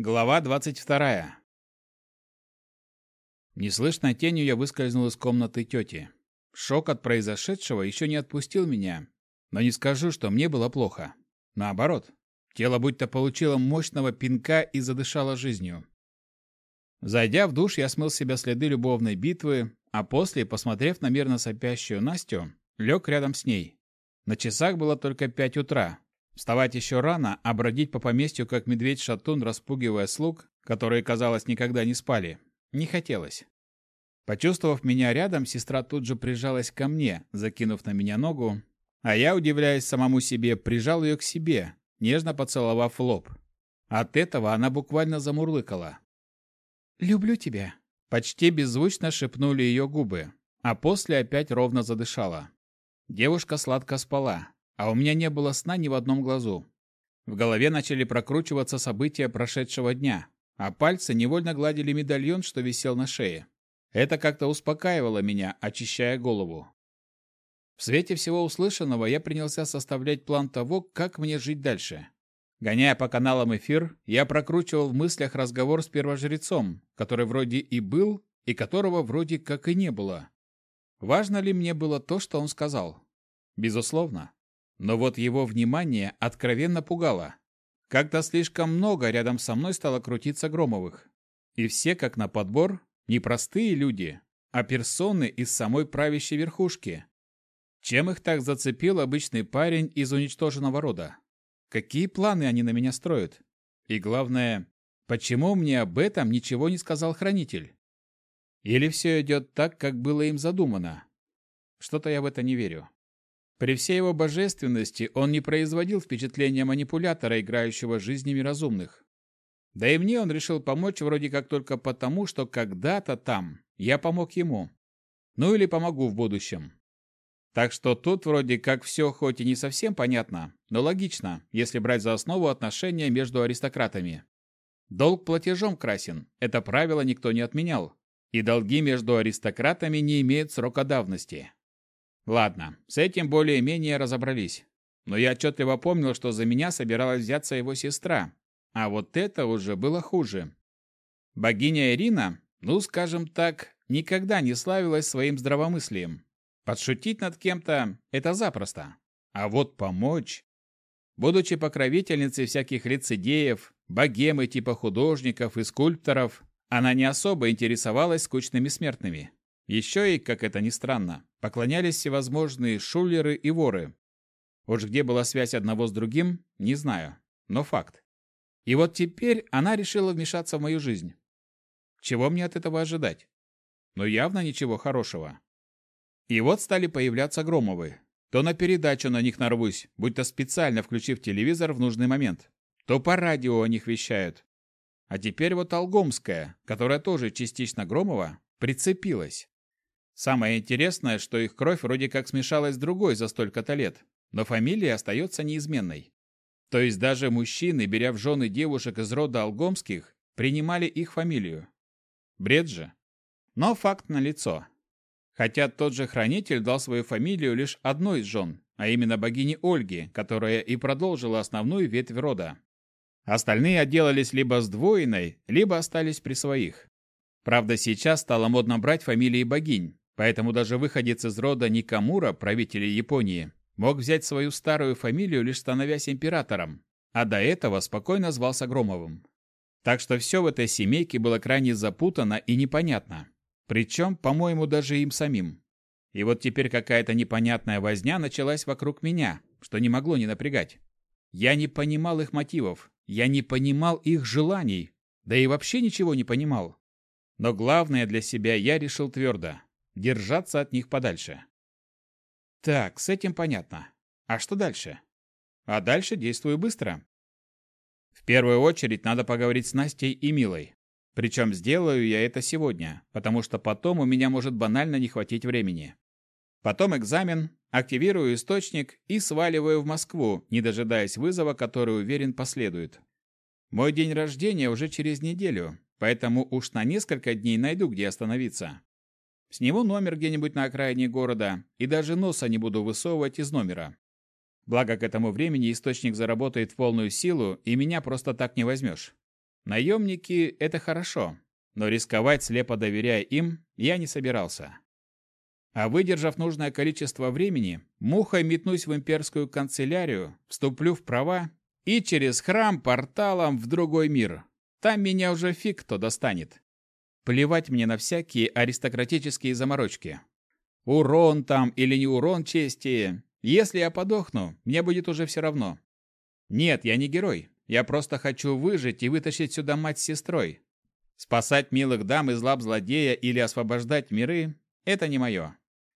Глава 22. Неслышной тенью я выскользнул из комнаты тети. Шок от произошедшего еще не отпустил меня, но не скажу, что мне было плохо. Наоборот, тело будто получило мощного пинка и задышало жизнью. Зайдя в душ, я смыл с себя следы любовной битвы, а после, посмотрев на мирно сопящую Настю, лег рядом с ней. На часах было только пять утра, Вставать еще рано, а бродить по поместью, как медведь-шатун, распугивая слуг, которые, казалось, никогда не спали, не хотелось. Почувствовав меня рядом, сестра тут же прижалась ко мне, закинув на меня ногу, а я, удивляясь самому себе, прижал ее к себе, нежно поцеловав лоб. От этого она буквально замурлыкала. «Люблю тебя», — почти беззвучно шепнули ее губы, а после опять ровно задышала. Девушка сладко спала, а у меня не было сна ни в одном глазу. В голове начали прокручиваться события прошедшего дня, а пальцы невольно гладили медальон, что висел на шее. Это как-то успокаивало меня, очищая голову. В свете всего услышанного я принялся составлять план того, как мне жить дальше. Гоняя по каналам эфир, я прокручивал в мыслях разговор с первожрецом, который вроде и был, и которого вроде как и не было. Важно ли мне было то, что он сказал? Безусловно. Но вот его внимание откровенно пугало. Как-то слишком много рядом со мной стало крутиться Громовых. И все, как на подбор, не простые люди, а персоны из самой правящей верхушки. Чем их так зацепил обычный парень из уничтоженного рода? Какие планы они на меня строят? И главное, почему мне об этом ничего не сказал хранитель? Или все идет так, как было им задумано? Что-то я в это не верю. При всей его божественности он не производил впечатления манипулятора, играющего жизнями разумных. Да и мне он решил помочь вроде как только потому, что когда-то там я помог ему. Ну или помогу в будущем. Так что тут вроде как все хоть и не совсем понятно, но логично, если брать за основу отношения между аристократами. Долг платежом красен, это правило никто не отменял. И долги между аристократами не имеют срока давности. Ладно, с этим более-менее разобрались. Но я отчетливо помнил, что за меня собиралась взяться его сестра. А вот это уже было хуже. Богиня Ирина, ну, скажем так, никогда не славилась своим здравомыслием. Подшутить над кем-то – это запросто. А вот помочь... Будучи покровительницей всяких лицедеев, богемы типа художников и скульпторов, она не особо интересовалась скучными смертными. Еще и, как это ни странно, поклонялись всевозможные шулеры и воры. Уж где была связь одного с другим, не знаю, но факт. И вот теперь она решила вмешаться в мою жизнь. Чего мне от этого ожидать? Но явно ничего хорошего. И вот стали появляться Громовы. То на передачу на них нарвусь, будь то специально включив телевизор в нужный момент, то по радио о них вещают. А теперь вот Алгомская, которая тоже частично Громова, прицепилась. Самое интересное, что их кровь вроде как смешалась с другой за столько-то лет, но фамилия остается неизменной. То есть даже мужчины, беря в жены девушек из рода Алгомских, принимали их фамилию. Бред же. Но факт налицо. Хотя тот же хранитель дал свою фамилию лишь одной из жен, а именно богини Ольги, которая и продолжила основную ветвь рода. Остальные отделались либо сдвоенной, либо остались при своих. Правда, сейчас стало модно брать фамилии богинь, Поэтому даже выходец из рода Никамура, правителя Японии, мог взять свою старую фамилию, лишь становясь императором, а до этого спокойно звался Громовым. Так что все в этой семейке было крайне запутано и непонятно. Причем, по-моему, даже им самим. И вот теперь какая-то непонятная возня началась вокруг меня, что не могло не напрягать. Я не понимал их мотивов, я не понимал их желаний, да и вообще ничего не понимал. Но главное для себя я решил твердо держаться от них подальше. Так, с этим понятно. А что дальше? А дальше действую быстро. В первую очередь надо поговорить с Настей и Милой. Причем сделаю я это сегодня, потому что потом у меня может банально не хватить времени. Потом экзамен, активирую источник и сваливаю в Москву, не дожидаясь вызова, который, уверен, последует. Мой день рождения уже через неделю, поэтому уж на несколько дней найду, где остановиться. Сниму номер где-нибудь на окраине города и даже носа не буду высовывать из номера. Благо, к этому времени источник заработает в полную силу, и меня просто так не возьмешь. Наемники – это хорошо, но рисковать, слепо доверяя им, я не собирался. А выдержав нужное количество времени, мухой метнусь в имперскую канцелярию, вступлю в права и через храм порталом в другой мир. Там меня уже фиг кто достанет. Плевать мне на всякие аристократические заморочки. Урон там или не урон чести. Если я подохну, мне будет уже все равно. Нет, я не герой. Я просто хочу выжить и вытащить сюда мать с сестрой. Спасать милых дам из лап злодея или освобождать миры – это не мое.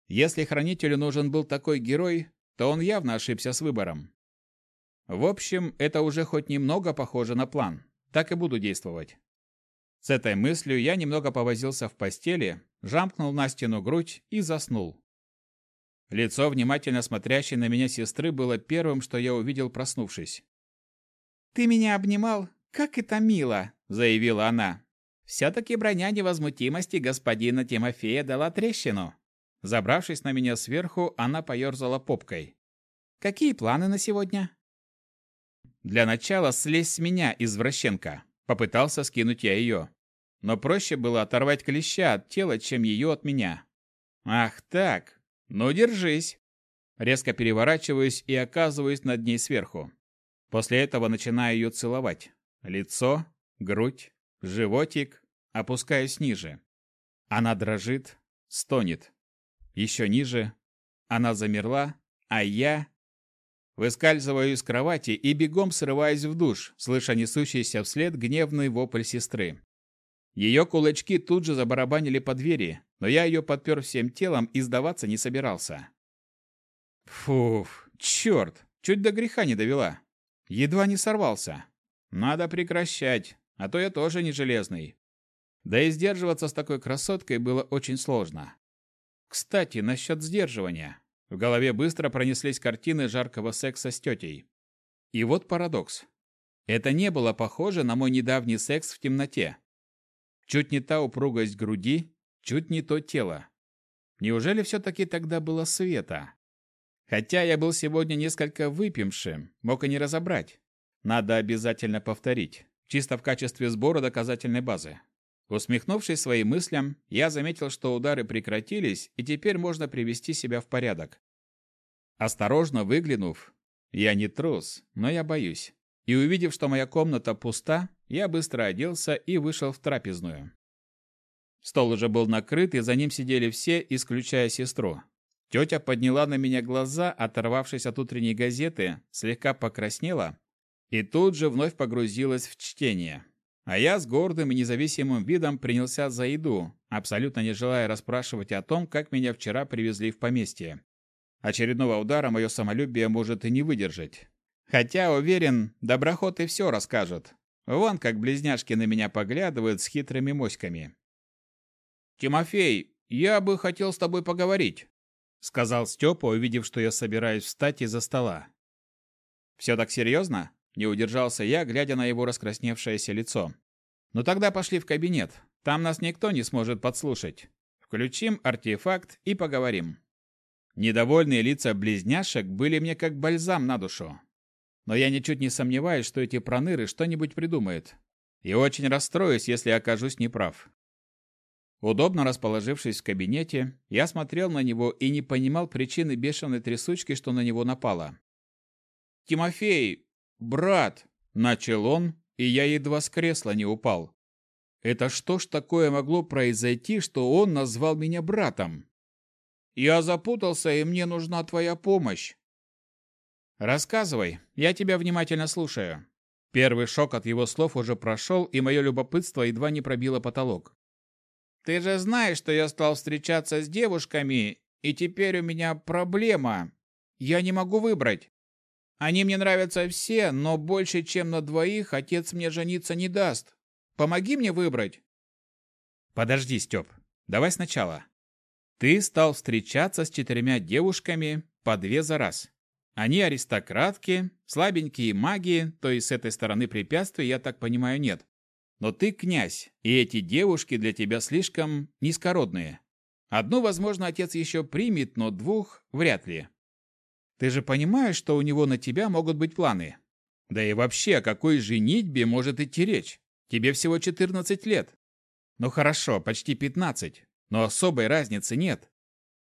Если хранителю нужен был такой герой, то он явно ошибся с выбором. В общем, это уже хоть немного похоже на план. Так и буду действовать. С этой мыслью я немного повозился в постели, жамкнул на стену грудь и заснул. Лицо внимательно смотрящей на меня сестры было первым, что я увидел, проснувшись. «Ты меня обнимал? Как это мило!» – заявила она. «Все-таки броня невозмутимости господина Тимофея дала трещину». Забравшись на меня сверху, она поерзала попкой. «Какие планы на сегодня?» «Для начала слезь с меня, извращенка!» Попытался скинуть я ее. Но проще было оторвать клеща от тела, чем ее от меня. «Ах так! Ну, держись!» Резко переворачиваюсь и оказываюсь над ней сверху. После этого начинаю ее целовать. Лицо, грудь, животик, опускаюсь ниже. Она дрожит, стонет. Еще ниже. Она замерла, а я... Выскальзываю из кровати и бегом срываюсь в душ, слыша несущийся вслед гневный вопль сестры. Ее кулачки тут же забарабанили по двери, но я ее подпер всем телом и сдаваться не собирался. Фуф, черт, чуть до греха не довела. Едва не сорвался. Надо прекращать, а то я тоже не железный. Да и сдерживаться с такой красоткой было очень сложно. Кстати, насчет сдерживания. В голове быстро пронеслись картины жаркого секса с тетей. И вот парадокс. Это не было похоже на мой недавний секс в темноте. Чуть не та упругость груди, чуть не то тело. Неужели все-таки тогда было света? Хотя я был сегодня несколько выпившим, мог и не разобрать. Надо обязательно повторить, чисто в качестве сбора доказательной базы. Усмехнувшись своим мыслям, я заметил, что удары прекратились, и теперь можно привести себя в порядок. Осторожно выглянув, я не трус, но я боюсь. И увидев, что моя комната пуста, я быстро оделся и вышел в трапезную. Стол уже был накрыт, и за ним сидели все, исключая сестру. Тетя подняла на меня глаза, оторвавшись от утренней газеты, слегка покраснела и тут же вновь погрузилась в чтение. А я с гордым и независимым видом принялся за еду, абсолютно не желая расспрашивать о том, как меня вчера привезли в поместье. Очередного удара мое самолюбие может и не выдержать. Хотя, уверен, доброход и все расскажет. Вон как близняшки на меня поглядывают с хитрыми моськами. «Тимофей, я бы хотел с тобой поговорить», — сказал Степа, увидев, что я собираюсь встать из-за стола. «Все так серьезно?» — не удержался я, глядя на его раскрасневшееся лицо. «Ну тогда пошли в кабинет. Там нас никто не сможет подслушать. Включим артефакт и поговорим». Недовольные лица близняшек были мне как бальзам на душу. Но я ничуть не сомневаюсь, что эти проныры что-нибудь придумают. И очень расстроюсь, если окажусь неправ. Удобно расположившись в кабинете, я смотрел на него и не понимал причины бешеной трясучки, что на него напала. «Тимофей! Брат!» – начал он, и я едва с кресла не упал. «Это что ж такое могло произойти, что он назвал меня братом?» «Я запутался, и мне нужна твоя помощь!» «Рассказывай, я тебя внимательно слушаю». Первый шок от его слов уже прошел, и мое любопытство едва не пробило потолок. Ты же знаешь, что я стал встречаться с девушками, и теперь у меня проблема. Я не могу выбрать. Они мне нравятся все, но больше, чем на двоих, отец мне жениться не даст. Помоги мне выбрать. Подожди, Степ. Давай сначала. Ты стал встречаться с четырьмя девушками по две за раз. Они аристократки, слабенькие маги, то есть с этой стороны препятствий, я так понимаю, нет. Но ты князь, и эти девушки для тебя слишком низкородные. Одну, возможно, отец еще примет, но двух вряд ли. Ты же понимаешь, что у него на тебя могут быть планы? Да и вообще, о какой женитьбе может идти речь? Тебе всего 14 лет. Ну хорошо, почти 15, но особой разницы нет.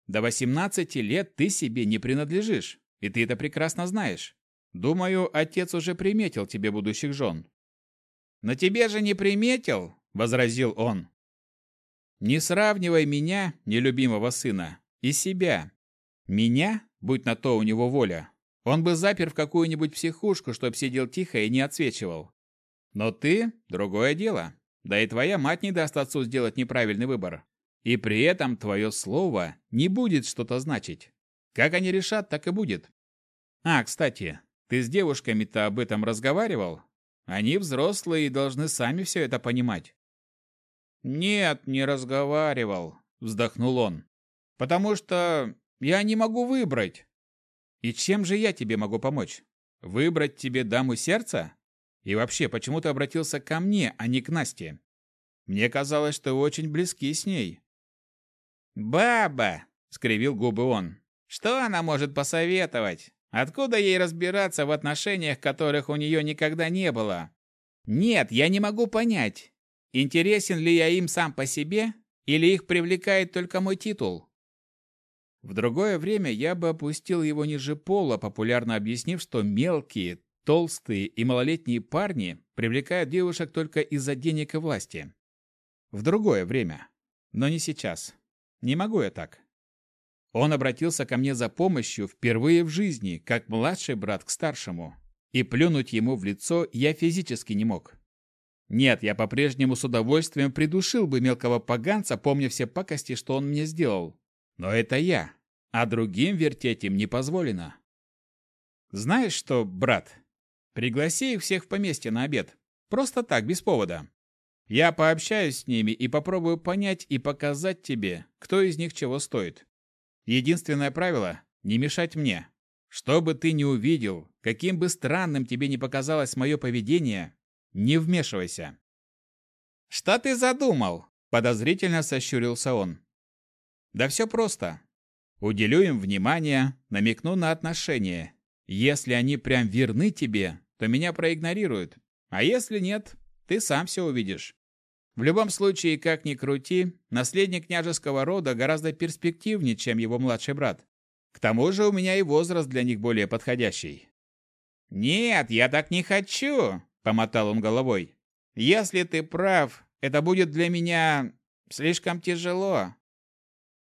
До 18 лет ты себе не принадлежишь, и ты это прекрасно знаешь. Думаю, отец уже приметил тебе будущих жен. «Но тебе же не приметил», — возразил он. «Не сравнивай меня, нелюбимого сына, и себя. Меня, будь на то у него воля, он бы запер в какую-нибудь психушку, чтоб сидел тихо и не отсвечивал. Но ты – другое дело. Да и твоя мать не даст отцу сделать неправильный выбор. И при этом твое слово не будет что-то значить. Как они решат, так и будет. А, кстати, ты с девушками-то об этом разговаривал? Они взрослые и должны сами все это понимать. Нет, не разговаривал, вздохнул он. Потому что я не могу выбрать. И чем же я тебе могу помочь? Выбрать тебе даму сердца? И вообще, почему ты обратился ко мне, а не к Насте? Мне казалось, что вы очень близки с ней. «Баба!» — скривил губы он. «Что она может посоветовать? Откуда ей разбираться в отношениях, которых у нее никогда не было? Нет, я не могу понять, интересен ли я им сам по себе, или их привлекает только мой титул. В другое время я бы опустил его ниже пола, популярно объяснив, что мелкие, толстые и малолетние парни привлекают девушек только из-за денег и власти. В другое время. Но не сейчас. Не могу я так. Он обратился ко мне за помощью впервые в жизни, как младший брат к старшему. И плюнуть ему в лицо я физически не мог. Нет, я по-прежнему с удовольствием придушил бы мелкого поганца, помня все пакости, что он мне сделал. Но это я, а другим вертеть им не позволено. Знаешь что, брат, пригласи их всех в поместье на обед. Просто так, без повода. Я пообщаюсь с ними и попробую понять и показать тебе, кто из них чего стоит. Единственное правило – не мешать мне. Что бы ты ни увидел, каким бы странным тебе ни показалось мое поведение, не вмешивайся. «Что ты задумал?» – подозрительно сощурился он. «Да все просто. Уделю им внимание, намекну на отношения. Если они прям верны тебе, то меня проигнорируют. А если нет, ты сам все увидишь. В любом случае, как ни крути, наследник княжеского рода гораздо перспективнее, чем его младший брат. К тому же у меня и возраст для них более подходящий. «Нет, я так не хочу», — помотал он головой. «Если ты прав, это будет для меня слишком тяжело».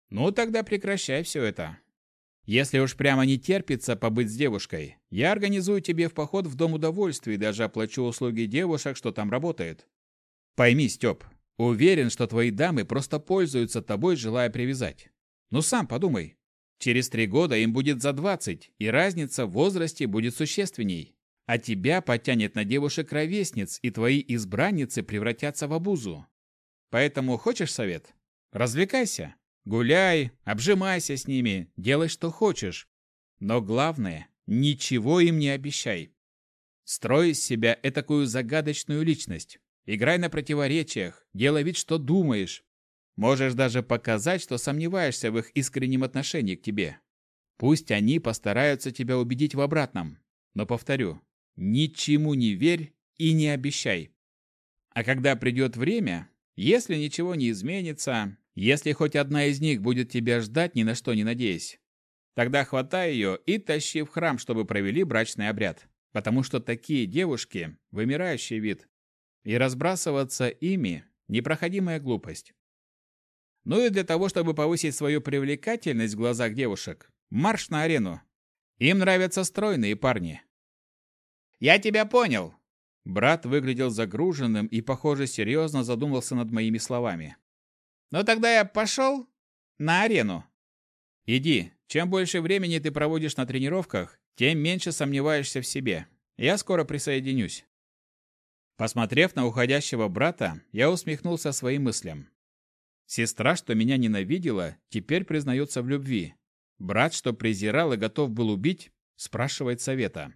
«Ну, тогда прекращай все это. Если уж прямо не терпится побыть с девушкой, я организую тебе в поход в Дом удовольствий даже оплачу услуги девушек, что там работает. Пойми, Степ, уверен, что твои дамы просто пользуются тобой, желая привязать. Ну сам подумай. Через три года им будет за двадцать, и разница в возрасте будет существенней. А тебя потянет на девушек-ровесниц, и твои избранницы превратятся в обузу. Поэтому хочешь совет? Развлекайся. Гуляй, обжимайся с ними, делай, что хочешь. Но главное, ничего им не обещай. Строй из себя этакую загадочную личность. Играй на противоречиях, делай вид, что думаешь. Можешь даже показать, что сомневаешься в их искреннем отношении к тебе. Пусть они постараются тебя убедить в обратном. Но повторю, ничему не верь и не обещай. А когда придет время, если ничего не изменится, если хоть одна из них будет тебя ждать, ни на что не надеясь, тогда хватай ее и тащи в храм, чтобы провели брачный обряд. Потому что такие девушки – вымирающий вид и разбрасываться ими – непроходимая глупость. Ну и для того, чтобы повысить свою привлекательность в глазах девушек, марш на арену. Им нравятся стройные парни. «Я тебя понял!» Брат выглядел загруженным и, похоже, серьезно задумался над моими словами. «Ну тогда я пошел на арену». «Иди. Чем больше времени ты проводишь на тренировках, тем меньше сомневаешься в себе. Я скоро присоединюсь». Посмотрев на уходящего брата, я усмехнулся своим мыслям. Сестра, что меня ненавидела, теперь признается в любви. Брат, что презирал и готов был убить, спрашивает совета.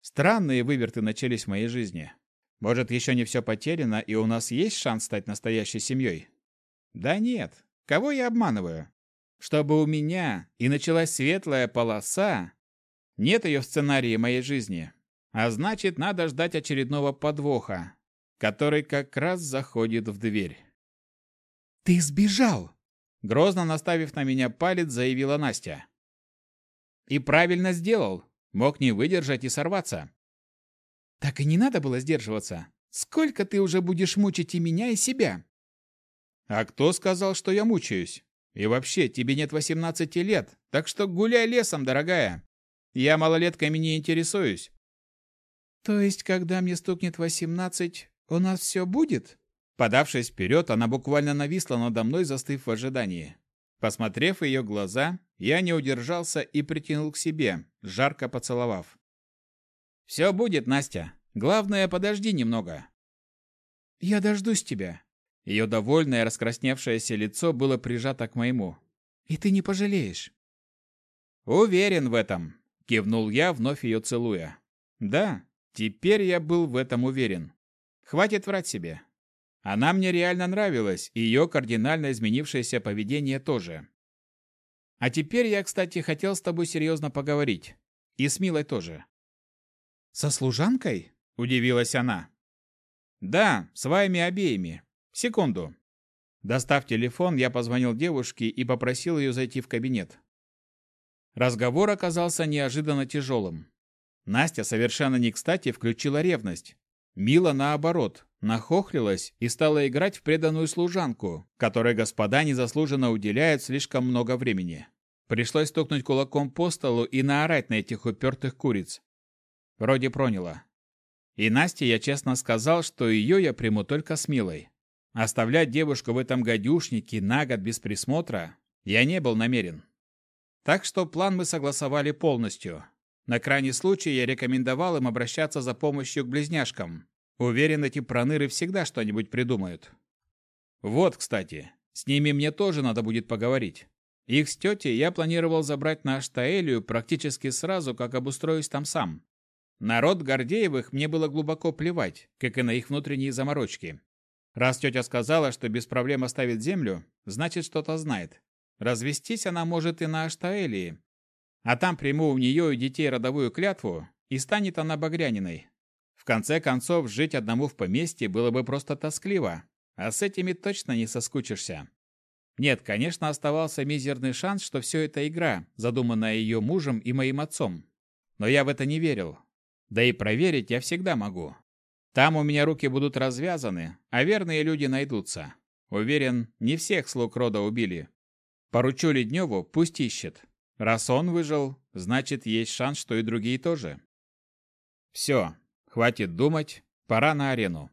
Странные выверты начались в моей жизни. Может, еще не все потеряно, и у нас есть шанс стать настоящей семьей? Да нет. Кого я обманываю? Чтобы у меня и началась светлая полоса, нет ее в сценарии моей жизни. А значит, надо ждать очередного подвоха. который как раз заходит в дверь. «Ты сбежал!» Грозно наставив на меня палец, заявила Настя. «И правильно сделал. Мог не выдержать и сорваться». «Так и не надо было сдерживаться. Сколько ты уже будешь мучить и меня, и себя?» «А кто сказал, что я мучаюсь? И вообще, тебе нет 18 лет, так что гуляй лесом, дорогая. Я малолетками не интересуюсь». «То есть, когда мне стукнет 18, у нас все будет?» Подавшись вперед, она буквально нависла надо мной, застыв в ожидании. Посмотрев ее глаза, я не удержался и притянул к себе, жарко поцеловав. «Все будет, Настя. Главное, подожди немного». «Я дождусь тебя». Ее довольное раскрасневшееся лицо было прижато к моему. «И ты не пожалеешь». «Уверен в этом», — кивнул я, вновь ее целуя. «Да, теперь я был в этом уверен. Хватит врать себе. Она мне реально нравилась, и ее кардинально изменившееся поведение тоже. А теперь я, кстати, хотел с тобой серьезно поговорить. И с Милой тоже. «Со служанкой?» – удивилась она. «Да, с вами обеими. Секунду». Достав телефон, я позвонил девушке и попросил ее зайти в кабинет. Разговор оказался неожиданно тяжелым. Настя совершенно не кстати включила ревность. Мила, наоборот, нахохлилась и стала играть в преданную служанку, которой господа незаслуженно уделяют слишком много времени. Пришлось стукнуть кулаком по столу и наорать на этих упертых куриц. Вроде проняло. И Насте я честно сказал, что ее я приму только с Милой. Оставлять девушку в этом гадюшнике на год без присмотра я не был намерен. Так что план мы согласовали полностью. На крайний случай я рекомендовал им обращаться за помощью к близняшкам. Уверен, эти проныры всегда что-нибудь придумают. Вот, кстати, с ними мне тоже надо будет поговорить. Их с тетей я планировал забрать на Аштаэлию практически сразу, как обустроюсь там сам. Народ Гордеевых мне было глубоко плевать, как и на их внутренние заморочки. Раз тетя сказала, что без проблем оставит землю, значит, что-то знает. Развестись она может и на Аштаэлии, а там приму у нее и детей родовую клятву, и станет она багряниной. В конце концов, жить одному в поместье было бы просто тоскливо, а с этими точно не соскучишься. Нет, конечно, оставался мизерный шанс, что все это игра, задуманная ее мужем и моим отцом. Но я в это не верил. Да и проверить я всегда могу. Там у меня руки будут развязаны, а верные люди найдутся. Уверен, не всех слуг рода убили. Поручу Ледневу, пусть ищет. Раз он выжил, значит, есть шанс, что и другие тоже. Все, хватит думать, пора на арену.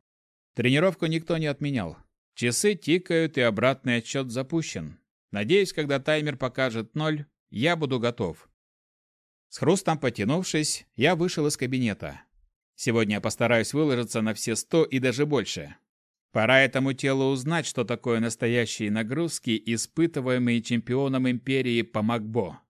Тренировку никто не отменял. Часы тикают и обратный отсчет запущен. Надеюсь, когда таймер покажет ноль, я буду готов. С хрустом потянувшись, я вышел из кабинета. Сегодня я постараюсь выложиться на все сто и даже больше. Пора этому телу узнать, что такое настоящие нагрузки, испытываемые чемпионом империи по Макбо.